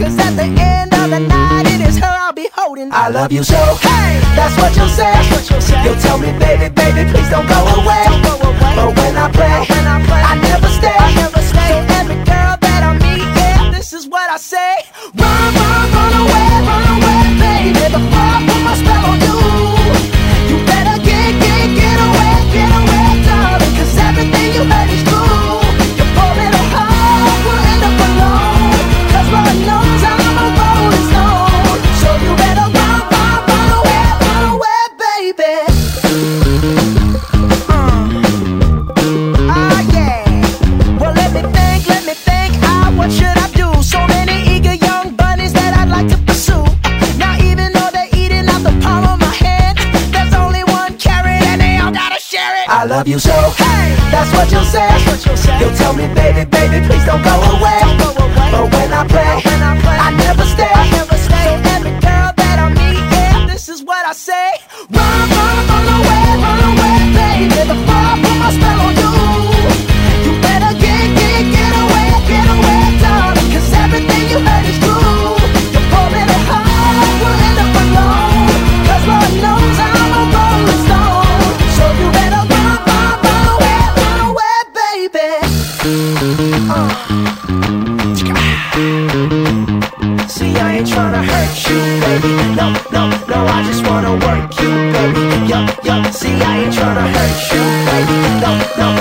Cause at the end of the night, it is her I'll be holding. I love you so, hey, that's what you'll say. You'll tell me, baby, baby, please don't go away. But when I play, I never stay. So every girl that I meet, yeah, this is what I say. Run, run. I love you so. Hey, that's what you say. You'll tell me, baby, baby, please don't go away. No, no, no, I just wanna work you, baby. Yup, yup. see, I ain't tryna hurt you, baby. No, no.